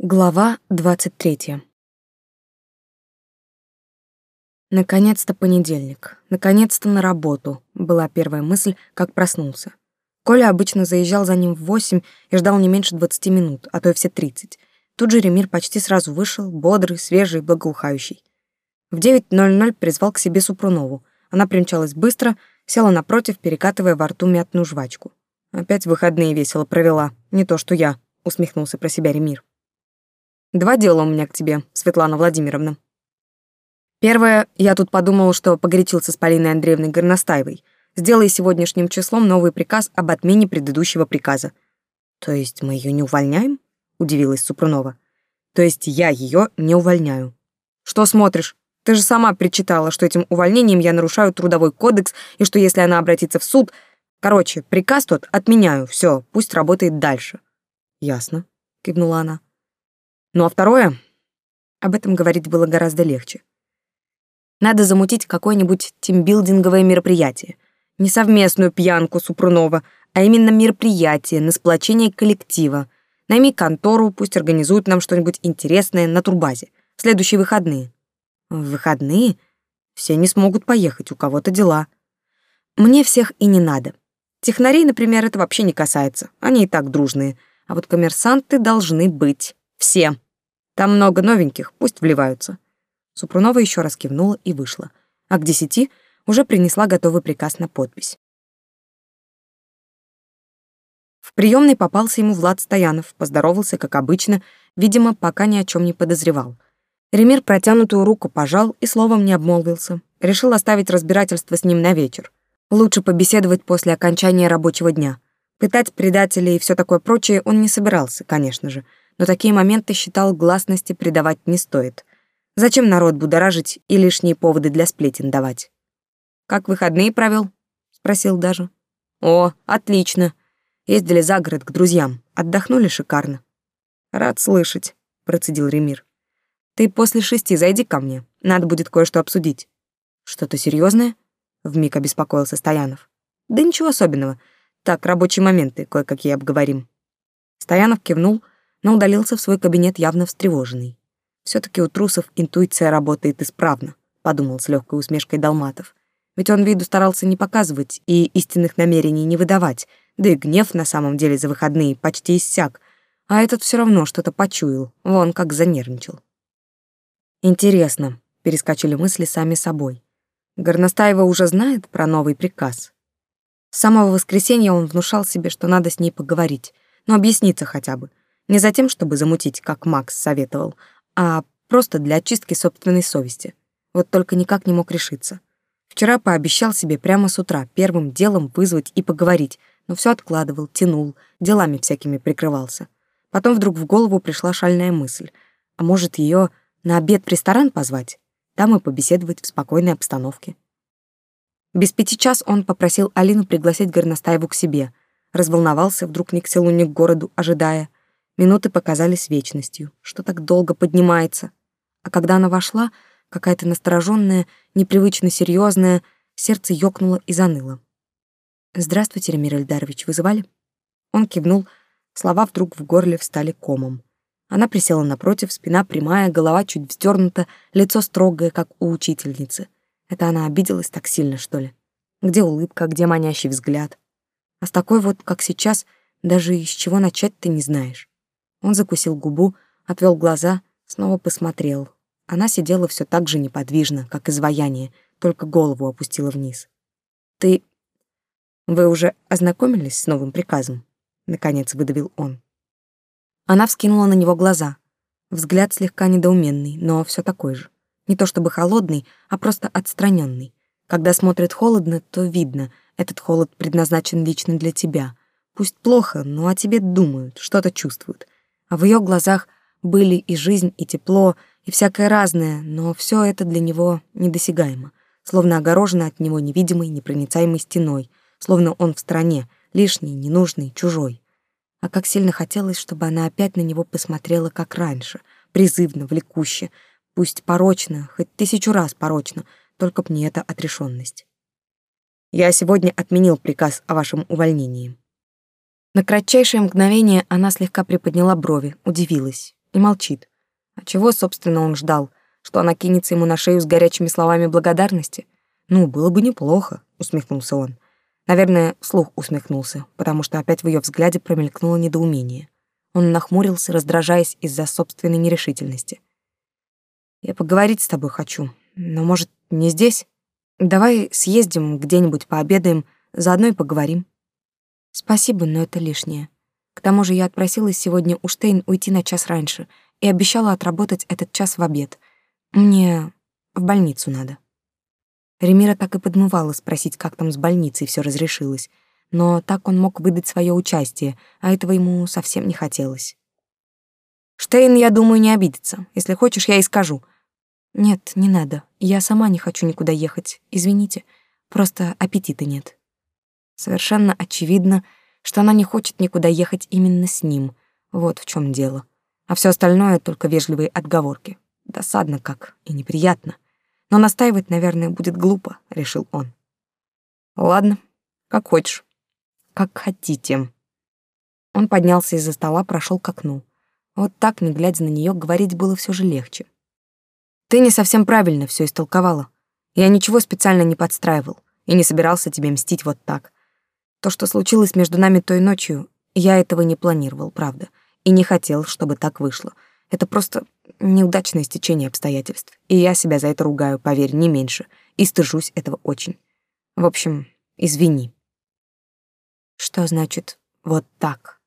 Глава 23. Наконец-то понедельник. Наконец-то на работу. Была первая мысль, как проснулся. Коля обычно заезжал за ним в 8 и ждал не меньше 20 минут, а то и все 30. Тут же Ремир почти сразу вышел, бодрый, свежий, благоухающий. В 9.00 призвал к себе Супрунову. Она примчалась быстро, села напротив, перекатывая во рту мятную жвачку. Опять выходные весело провела, не то что я, усмехнулся про себя Ремир. Два дела у меня к тебе, Светлана Владимировна. Первое, я тут подумала, что погорячился с Полиной Андреевной Горностаевой. Сделай сегодняшним числом новый приказ об отмене предыдущего приказа. То есть мы ее не увольняем? Удивилась Супрунова. То есть я ее не увольняю. Что смотришь? Ты же сама причитала, что этим увольнением я нарушаю трудовой кодекс и что если она обратится в суд... Короче, приказ тот отменяю, все, пусть работает дальше. Ясно, кивнула она. Ну а второе, об этом говорить было гораздо легче. Надо замутить какое-нибудь тимбилдинговое мероприятие. Не совместную пьянку Супрунова, а именно мероприятие на сплочение коллектива. Найми контору, пусть организуют нам что-нибудь интересное на турбазе. В следующие выходные. В выходные? Все не смогут поехать, у кого-то дела. Мне всех и не надо. Технарей, например, это вообще не касается. Они и так дружные. А вот коммерсанты должны быть. Все. Там много новеньких, пусть вливаются». Супрунова еще раз кивнула и вышла, а к десяти уже принесла готовый приказ на подпись. В приемной попался ему Влад Стоянов, поздоровался, как обычно, видимо, пока ни о чем не подозревал. Ремир протянутую руку пожал и словом не обмолвился. Решил оставить разбирательство с ним на вечер. Лучше побеседовать после окончания рабочего дня. Пытать предателей и все такое прочее он не собирался, конечно же но такие моменты считал гласности придавать не стоит. Зачем народ будоражить и лишние поводы для сплетен давать? «Как выходные провел? спросил даже. «О, отлично. Ездили за город к друзьям, отдохнули шикарно». «Рад слышать», — процедил Ремир. «Ты после шести зайди ко мне, надо будет кое-что обсудить». «Что-то серьезное? вмиг обеспокоился Стоянов. «Да ничего особенного. Так, рабочие моменты кое-какие обговорим». Стоянов кивнул — но удалился в свой кабинет явно встревоженный. «Все-таки у трусов интуиция работает исправно», — подумал с легкой усмешкой Долматов. Ведь он виду старался не показывать и истинных намерений не выдавать, да и гнев на самом деле за выходные почти иссяк, а этот все равно что-то почуял, вон как занервничал. «Интересно», — перескочили мысли сами собой. «Горностаева уже знает про новый приказ?» С самого воскресенья он внушал себе, что надо с ней поговорить, но объясниться хотя бы, не за тем, чтобы замутить, как Макс советовал, а просто для очистки собственной совести. Вот только никак не мог решиться. Вчера пообещал себе прямо с утра первым делом вызвать и поговорить, но все откладывал, тянул, делами всякими прикрывался. Потом вдруг в голову пришла шальная мысль. А может, ее на обед в ресторан позвать? Там и побеседовать в спокойной обстановке. Без пяти час он попросил Алину пригласить Горностаеву к себе. Разволновался вдруг ни к селу, ни к городу, ожидая — Минуты показались вечностью. Что так долго поднимается? А когда она вошла, какая-то настороженная, непривычно серьезная, сердце ёкнуло и заныло. «Здравствуйте, Ремир Эльдарович, вызывали?» Он кивнул, слова вдруг в горле встали комом. Она присела напротив, спина прямая, голова чуть вздернута, лицо строгое, как у учительницы. Это она обиделась так сильно, что ли? Где улыбка, где манящий взгляд? А с такой вот, как сейчас, даже из чего начать ты не знаешь. Он закусил губу, отвел глаза, снова посмотрел. Она сидела все так же неподвижно, как изваяние, только голову опустила вниз. «Ты... Вы уже ознакомились с новым приказом?» — наконец выдавил он. Она вскинула на него глаза. Взгляд слегка недоуменный, но все такой же. Не то чтобы холодный, а просто отстраненный. Когда смотрит холодно, то видно, этот холод предназначен лично для тебя. Пусть плохо, но о тебе думают, что-то чувствуют — а в ее глазах были и жизнь, и тепло, и всякое разное, но все это для него недосягаемо, словно огорожено от него невидимой, непроницаемой стеной, словно он в стране, лишний, ненужный, чужой. А как сильно хотелось, чтобы она опять на него посмотрела, как раньше, призывно, влекуще, пусть порочно, хоть тысячу раз порочно, только б не эта отрешенность. «Я сегодня отменил приказ о вашем увольнении», на кратчайшее мгновение она слегка приподняла брови, удивилась и молчит. А чего, собственно, он ждал? Что она кинется ему на шею с горячими словами благодарности? «Ну, было бы неплохо», — усмехнулся он. Наверное, слух усмехнулся, потому что опять в ее взгляде промелькнуло недоумение. Он нахмурился, раздражаясь из-за собственной нерешительности. «Я поговорить с тобой хочу, но, может, не здесь? Давай съездим где-нибудь пообедаем, заодно и поговорим». Спасибо, но это лишнее. К тому же я отпросила сегодня у Штейн уйти на час раньше и обещала отработать этот час в обед. Мне в больницу надо. Ремира так и подмывала спросить, как там с больницей все разрешилось, но так он мог выдать свое участие, а этого ему совсем не хотелось. «Штейн, я думаю, не обидится. Если хочешь, я и скажу». «Нет, не надо. Я сама не хочу никуда ехать. Извините. Просто аппетита нет». Совершенно очевидно, что она не хочет никуда ехать именно с ним. Вот в чем дело. А все остальное — только вежливые отговорки. Досадно как и неприятно. Но настаивать, наверное, будет глупо, — решил он. Ладно, как хочешь. Как хотите. Он поднялся из-за стола, прошел к окну. Вот так, не глядя на нее, говорить было все же легче. Ты не совсем правильно все истолковала. Я ничего специально не подстраивал и не собирался тебе мстить вот так. То, что случилось между нами той ночью, я этого не планировал, правда, и не хотел, чтобы так вышло. Это просто неудачное стечение обстоятельств, и я себя за это ругаю, поверь, не меньше, и стыжусь этого очень. В общем, извини. Что значит «вот так»?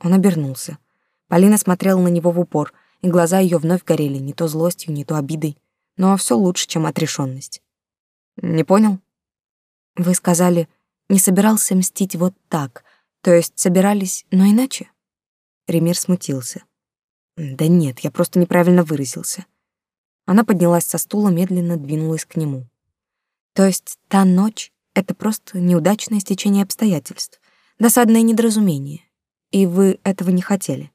Он обернулся. Полина смотрела на него в упор, и глаза ее вновь горели не то злостью, не то обидой, но все лучше, чем отрешенность. Не понял? Вы сказали не собирался мстить вот так, то есть собирались, но иначе. Ремир смутился. Да нет, я просто неправильно выразился. Она поднялась со стула, медленно двинулась к нему. То есть та ночь — это просто неудачное стечение обстоятельств, досадное недоразумение. И вы этого не хотели.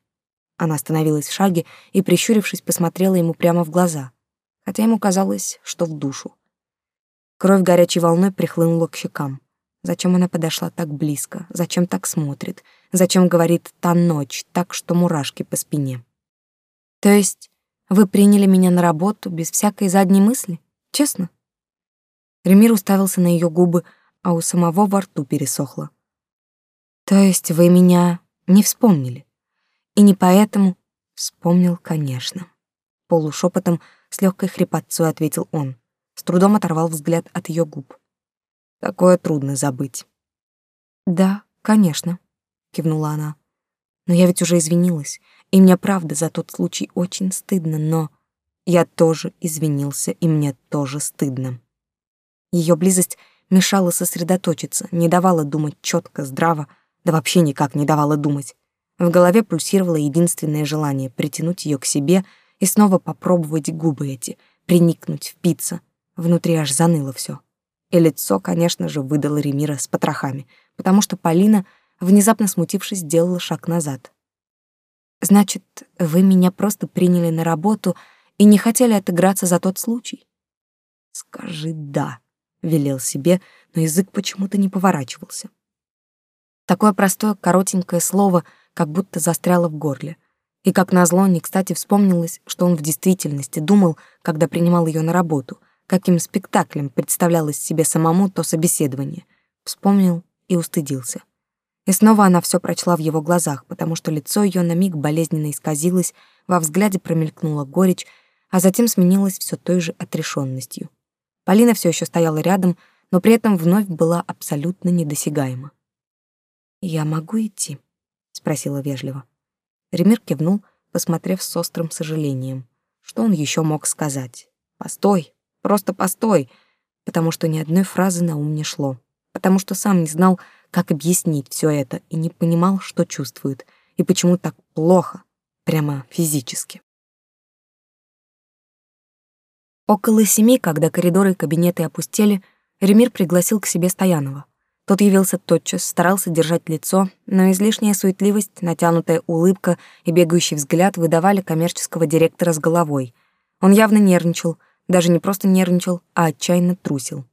Она остановилась в шаге и, прищурившись, посмотрела ему прямо в глаза, хотя ему казалось, что в душу. Кровь горячей волной прихлынула к щекам. Зачем она подошла так близко? Зачем так смотрит? Зачем говорит «та ночь» так, что мурашки по спине? То есть вы приняли меня на работу без всякой задней мысли? Честно? Ремир уставился на ее губы, а у самого во рту пересохло. То есть вы меня не вспомнили? И не поэтому вспомнил, конечно. Полушепотом с легкой хрипотцой ответил он. С трудом оторвал взгляд от ее губ. Такое трудно забыть. Да, конечно, кивнула она. Но я ведь уже извинилась, и мне правда за тот случай очень стыдно, но я тоже извинился, и мне тоже стыдно. Ее близость мешала сосредоточиться, не давала думать четко, здраво, да вообще никак не давала думать. В голове пульсировало единственное желание притянуть ее к себе и снова попробовать губы эти, приникнуть, впиться. Внутри аж заныло все. И лицо, конечно же, выдало Ремира с потрохами, потому что Полина, внезапно смутившись, сделала шаг назад. «Значит, вы меня просто приняли на работу и не хотели отыграться за тот случай?» «Скажи «да», — велел себе, но язык почему-то не поворачивался. Такое простое коротенькое слово как будто застряло в горле. И как назло, не кстати вспомнилось, что он в действительности думал, когда принимал ее на работу — каким спектаклем представлялось себе самому то собеседование. Вспомнил и устыдился. И снова она все прочла в его глазах, потому что лицо ее на миг болезненно исказилось, во взгляде промелькнула горечь, а затем сменилась все той же отрешенностью. Полина все еще стояла рядом, но при этом вновь была абсолютно недосягаема. «Я могу идти?» — спросила вежливо. Ремир кивнул, посмотрев с острым сожалением. Что он еще мог сказать? «Постой, Просто постой, потому что ни одной фразы на ум не шло, потому что сам не знал, как объяснить все это и не понимал, что чувствует и почему так плохо, прямо физически. Около семи, когда коридоры и кабинеты опустели, Ремир пригласил к себе Стоянова. Тот явился тотчас, старался держать лицо, но излишняя суетливость, натянутая улыбка и бегающий взгляд выдавали коммерческого директора с головой. Он явно нервничал, даже не просто нервничал, а отчаянно трусил.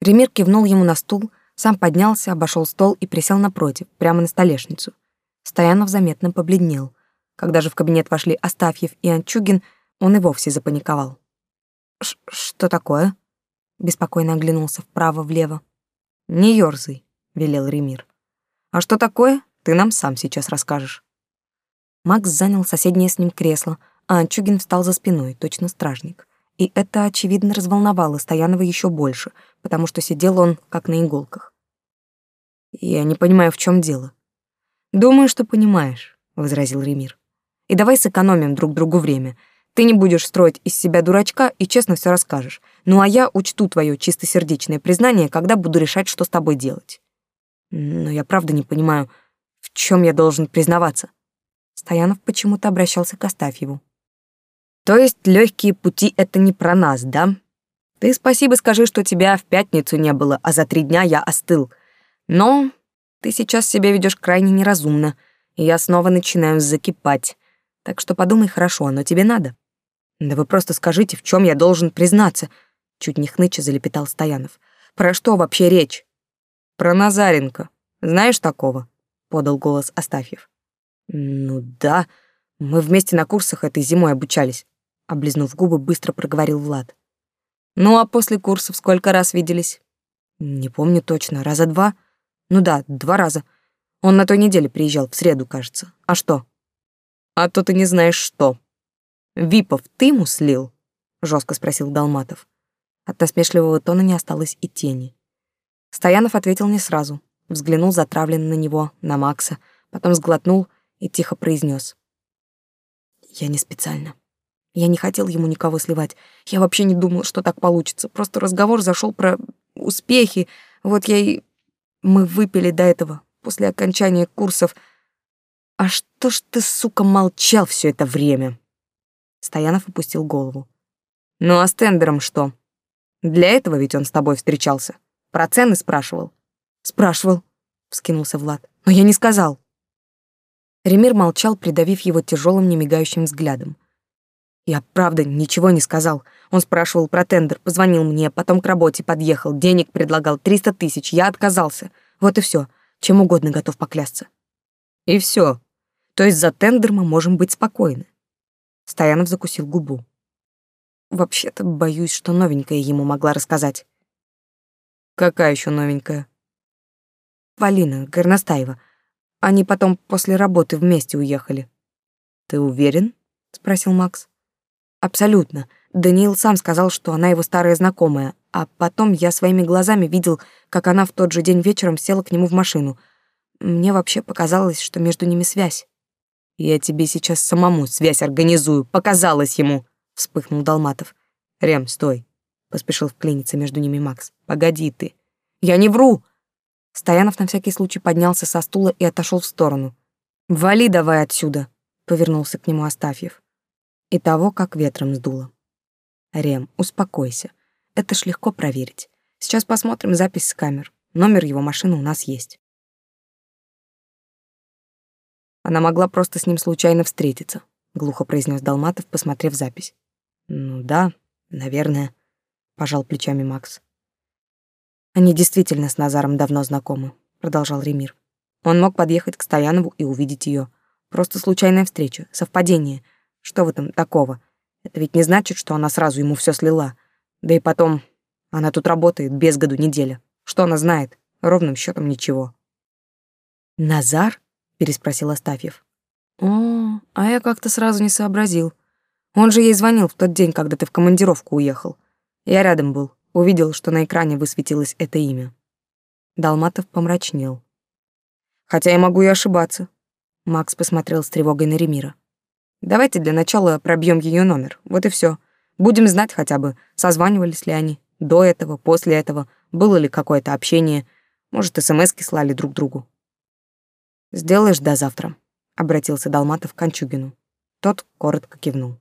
Ремир кивнул ему на стул, сам поднялся, обошел стол и присел напротив, прямо на столешницу. Стоянов заметно побледнел. Когда же в кабинет вошли Астафьев и Анчугин, он и вовсе запаниковал. «Что такое?» — беспокойно оглянулся вправо-влево. «Не ёрзай», — велел Ремир. «А что такое, ты нам сам сейчас расскажешь». Макс занял соседнее с ним кресло — Анчугин встал за спиной, точно стражник. И это, очевидно, разволновало Стоянова еще больше, потому что сидел он как на иголках. «Я не понимаю, в чем дело». «Думаю, что понимаешь», — возразил Ремир. «И давай сэкономим друг другу время. Ты не будешь строить из себя дурачка и честно все расскажешь. Ну а я учту твое чистосердечное признание, когда буду решать, что с тобой делать». «Но я правда не понимаю, в чем я должен признаваться?» Стоянов почему-то обращался к Астафьеву. То есть легкие пути — это не про нас, да? Ты спасибо скажи, что тебя в пятницу не было, а за три дня я остыл. Но ты сейчас себя ведешь крайне неразумно, и я снова начинаю закипать. Так что подумай хорошо, оно тебе надо. Да вы просто скажите, в чем я должен признаться? Чуть не хныча залепетал Стоянов. Про что вообще речь? Про Назаренко. Знаешь такого? Подал голос Астафьев. Ну да, мы вместе на курсах этой зимой обучались. — облизнув губы, быстро проговорил Влад. «Ну а после курсов сколько раз виделись?» «Не помню точно. Раза два?» «Ну да, два раза. Он на той неделе приезжал, в среду, кажется. А что?» «А то ты не знаешь что». «Випов ты ему слил?» — жестко спросил Долматов. От насмешливого тона не осталось и тени. Стоянов ответил не сразу. Взглянул затравленно на него, на Макса, потом сглотнул и тихо произнес: «Я не специально». Я не хотел ему никого сливать. Я вообще не думал, что так получится. Просто разговор зашел про успехи. Вот я и... Мы выпили до этого, после окончания курсов. А что ж ты, сука, молчал все это время? Стоянов опустил голову. Ну а с тендером что? Для этого ведь он с тобой встречался. Про цены спрашивал. Спрашивал, вскинулся Влад. Но я не сказал. Ремир молчал, придавив его тяжелым, немигающим взглядом. Я правда ничего не сказал. Он спрашивал про тендер, позвонил мне, потом к работе подъехал, денег предлагал, 300 тысяч, я отказался. Вот и все. Чем угодно готов поклясться. И все. То есть за тендер мы можем быть спокойны. Стоянов закусил губу. Вообще-то боюсь, что новенькая ему могла рассказать. Какая еще новенькая? Валина Горностаева. Они потом после работы вместе уехали. Ты уверен? спросил Макс. Абсолютно. Даниил сам сказал, что она его старая знакомая, а потом я своими глазами видел, как она в тот же день вечером села к нему в машину. Мне вообще показалось, что между ними связь. «Я тебе сейчас самому связь организую, показалось ему!» — вспыхнул Долматов. «Рем, стой!» — поспешил вклиниться между ними Макс. «Погоди ты!» «Я не вру!» Стоянов на всякий случай поднялся со стула и отошел в сторону. «Вали давай отсюда!» — повернулся к нему Астафьев и того, как ветром сдуло. Рем, успокойся. Это ж легко проверить. Сейчас посмотрим запись с камер. Номер его машины у нас есть. Она могла просто с ним случайно встретиться, глухо произнес Долматов, посмотрев запись. Ну да, наверное, пожал плечами Макс. Они действительно с Назаром давно знакомы, продолжал Ремир. Он мог подъехать к Стоянову и увидеть ее. Просто случайная встреча, совпадение — что в этом такого? Это ведь не значит, что она сразу ему все слила. Да и потом, она тут работает без году неделя. Что она знает? Ровным счетом ничего. «Назар?» — переспросил Астафьев. «О, а я как-то сразу не сообразил. Он же ей звонил в тот день, когда ты в командировку уехал. Я рядом был, увидел, что на экране высветилось это имя». Далматов помрачнел. «Хотя я могу и ошибаться», — Макс посмотрел с тревогой на Ремира. Давайте для начала пробьем ее номер. Вот и все. Будем знать хотя бы, созванивались ли они до этого, после этого, было ли какое-то общение. Может, смс-ки слали друг другу. «Сделаешь до завтра», — обратился Долматов к Кончугину. Тот коротко кивнул.